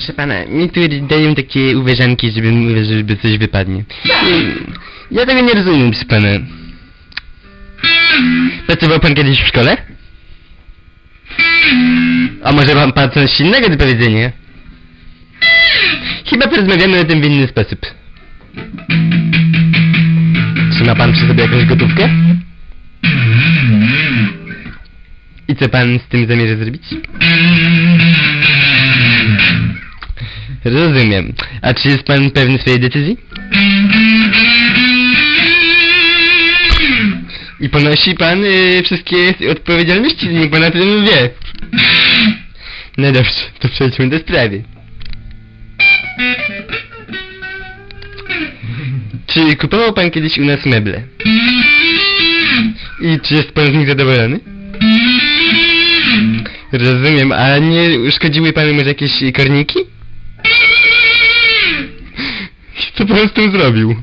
Proszę pana, mi tu dają takie uważanki, żeby mówię, żeby coś wypadnie. Ja tego nie rozumiem, proszę pana. Pracował pan kiedyś w szkole? A może mam pan coś innego do powiedzenia? Chyba porozmawiamy o tym w inny sposób. Trzyma pan przy sobie jakąś gotówkę? I co pan z tym zamierza zrobić? Rozumiem. A czy jest pan pewny swojej decyzji? I ponosi pan y, wszystkie odpowiedzialności, niech pan o tym wie. No dobrze, to przejdźmy do sprawy. Czy kupował pan kiedyś u nas meble? I czy jest pan z nich zadowolony? Rozumiem, a nie uszkodziły panu może jakieś korniki? Co pan z tym zrobił?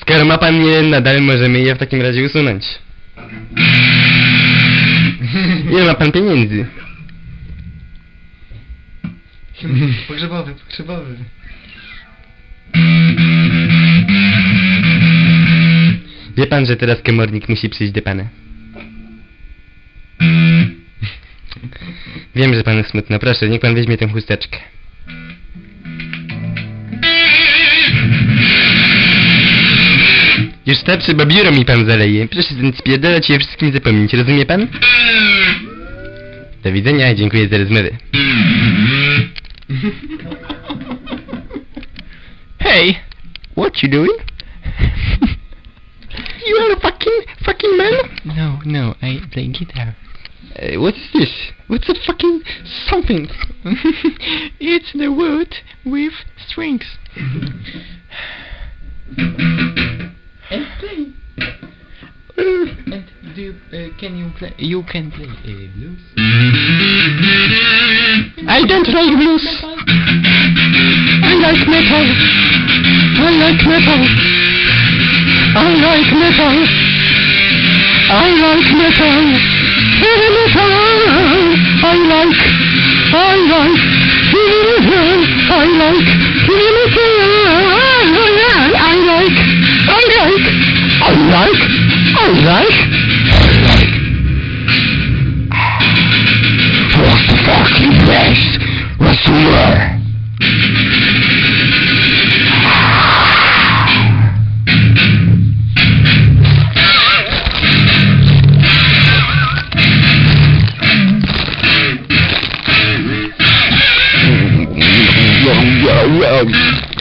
Skoro ma pan je, nadal możemy je w takim razie usunąć. Ile ma pan pieniędzy? Pogrzebowy, pogrzebowy. Wie pan, że teraz komornik musi przyjść do pana. Wiem, że panu smutno. Proszę, niech pan weźmie tę chusteczkę. Już starczy, bo biuro mi pan zaleje. Proszę ten spierdalać i o wszystkim zapomnieć. Rozumie pan? Do widzenia i dziękuję za rozmowę. Hey, what you doing? No, I play guitar. Uh, what is this? What's a fucking something? it's the wood with strings. and play. and do you, uh, can you play? You can play uh, blues. I don't like blues. I like metal. I like metal. I like metal. I like metal. Heavy metal. I like. I like. Heavy metal. I like. Heavy metal. I like. I like. I like. I like. I like. What the fucking? What's the yeah. Um,